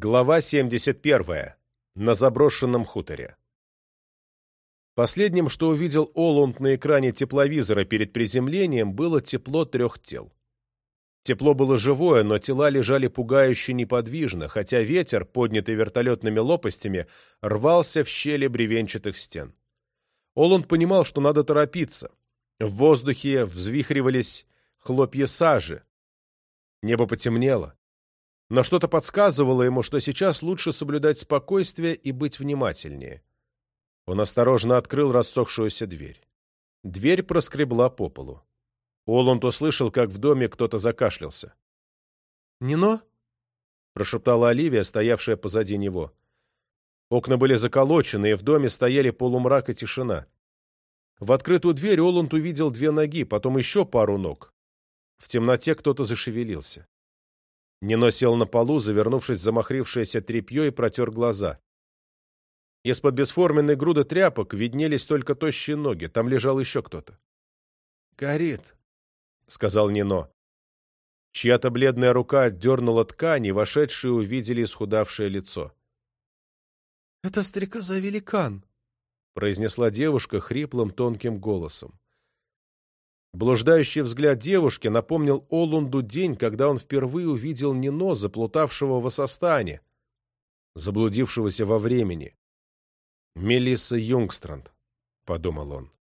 Глава 71. На заброшенном хуторе. Последним, что увидел Олунд на экране тепловизора перед приземлением, было тепло трех тел. Тепло было живое, но тела лежали пугающе неподвижно, хотя ветер, поднятый вертолетными лопастями, рвался в щели бревенчатых стен. Олунд понимал, что надо торопиться. В воздухе взвихривались хлопья сажи. Небо потемнело. Но что-то подсказывало ему, что сейчас лучше соблюдать спокойствие и быть внимательнее. Он осторожно открыл рассохшуюся дверь. Дверь проскребла по полу. Оланд услышал, как в доме кто-то закашлялся. «Нино?» — прошептала Оливия, стоявшая позади него. Окна были заколочены, и в доме стояли полумрак и тишина. В открытую дверь Оланд увидел две ноги, потом еще пару ног. В темноте кто-то зашевелился. Нино сел на полу, завернувшись в замахрившееся тряпье и протер глаза. Из-под бесформенной груды тряпок виднелись только тощие ноги, там лежал еще кто-то. «Горит», — сказал Нино. Чья-то бледная рука отдернула ткань, и вошедшие увидели исхудавшее лицо. «Это стрекоза-великан», — произнесла девушка хриплым тонким голосом. Блуждающий взгляд девушки напомнил Олунду день, когда он впервые увидел Нино, заплутавшего в Асастане, заблудившегося во времени. «Мелисса Юнгстранд», — подумал он.